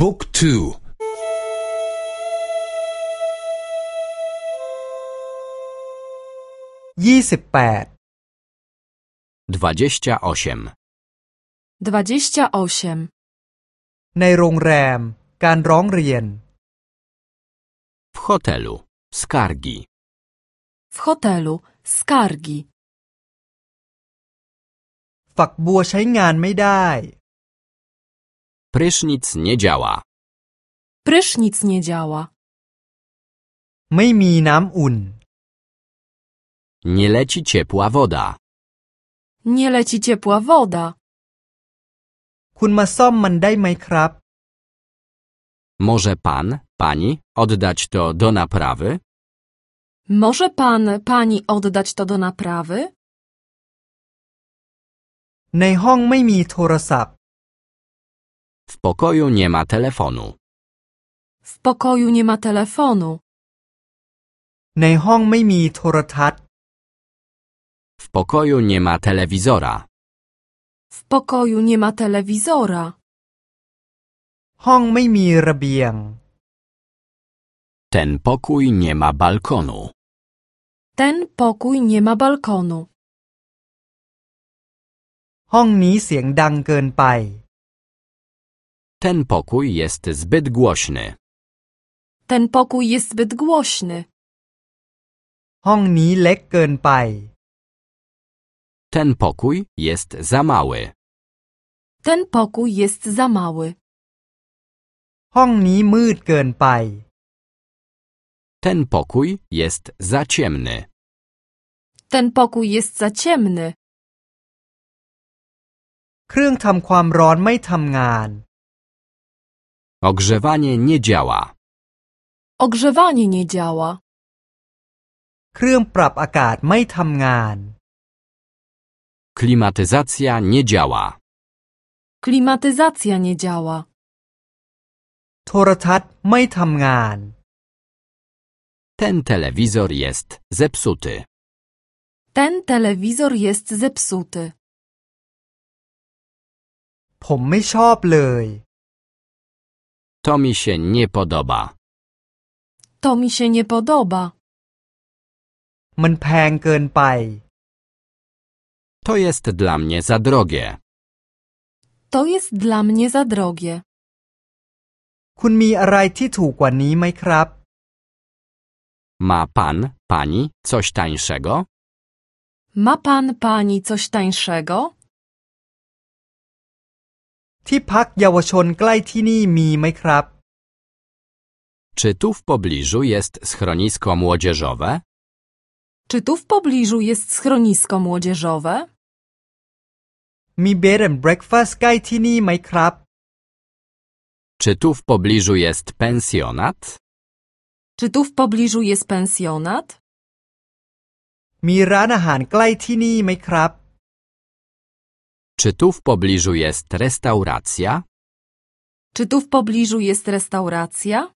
บุ๊กทู ยี่สิบแปด dwadzieścia osiem, 28. ในโรงแรม การร้องเรียน w hotelu, skargi, W hotelu skargi. ฝักบัวใช้งานไม่ได้ prysznic nie działa, Prysznic nie działa. ไม่มีน้ำอุ่น nie leci ciepła woda, Nie leci ciepła woda. คุณมาซ่อมมันได้ไหมครับ może pan, pani oddać to do naprawy? Może pan, pani oddać to do naprawy? ในห้องไม่มีโทรศัพท์ W pokoju nie ma telefonu, W pokoju nie ma telefonu. ในห้องไม่มีโทรทัศน์ w pokoju nie ma telewizora, W pokoju nie ma telewizora. ห้องไม่มีระเบียง ten pokój nie ma balkonu, Ten pokój nie ma balkonu. ห้องนี้เสียงดังเกินไป ten pokój jest zbyt głośny, Ten pokój jest zbyt głośny. ห้องนี้เล็กเกินไป ten pokój jest za mały, Ten pokój jest za mały. ห้องนี้มืดเกินไป ten pokój jest za ciemny, Ten pokój jest za ciemny. เครื่องทำความร้อนไม่ทำงาน ogrzewanie nie działa, Ogrzewanie nie działa. เครื่องปรับอากาศไม่ทำงาน klimatyzacja nie działa, Klimatyzacja nie działa. โทรทัศน์ไม่ทำงาน ten telewizor jest zepsuty, Ten telewizor jest zepsuty. ผมไม่ชอบเลย to mi się nie podoba. To mi się nie podoba. มันแพงเกินไป To jest dla mnie za drogie. To jest dla mnie za drogie. คุณมีอะไรที่ถูกกว่านี้ไหมครับ Ma pan, pani coś tańszego? Ma pan, pani coś tańszego? ที่พักเยาวชนใกล้ที่นี่มีไหมครับ Czy tu w pobliżu jest schronisko młodzieżowe? Czy tu w pobliżu jest schronisko młodzieżowe? มีเบ d แอนด์เบร a ฟาสต์ใกล้ที่นี่ไหมครับ Czy tu w pobliżu jest pensjonat? Czy tu w pobliżu jest pensjonat? มีร้านอาหารใกล้ที่นี่ไหมครับ czy tu w pobliżu jest restauracja? Czy tu w pobliżu jest restauracja?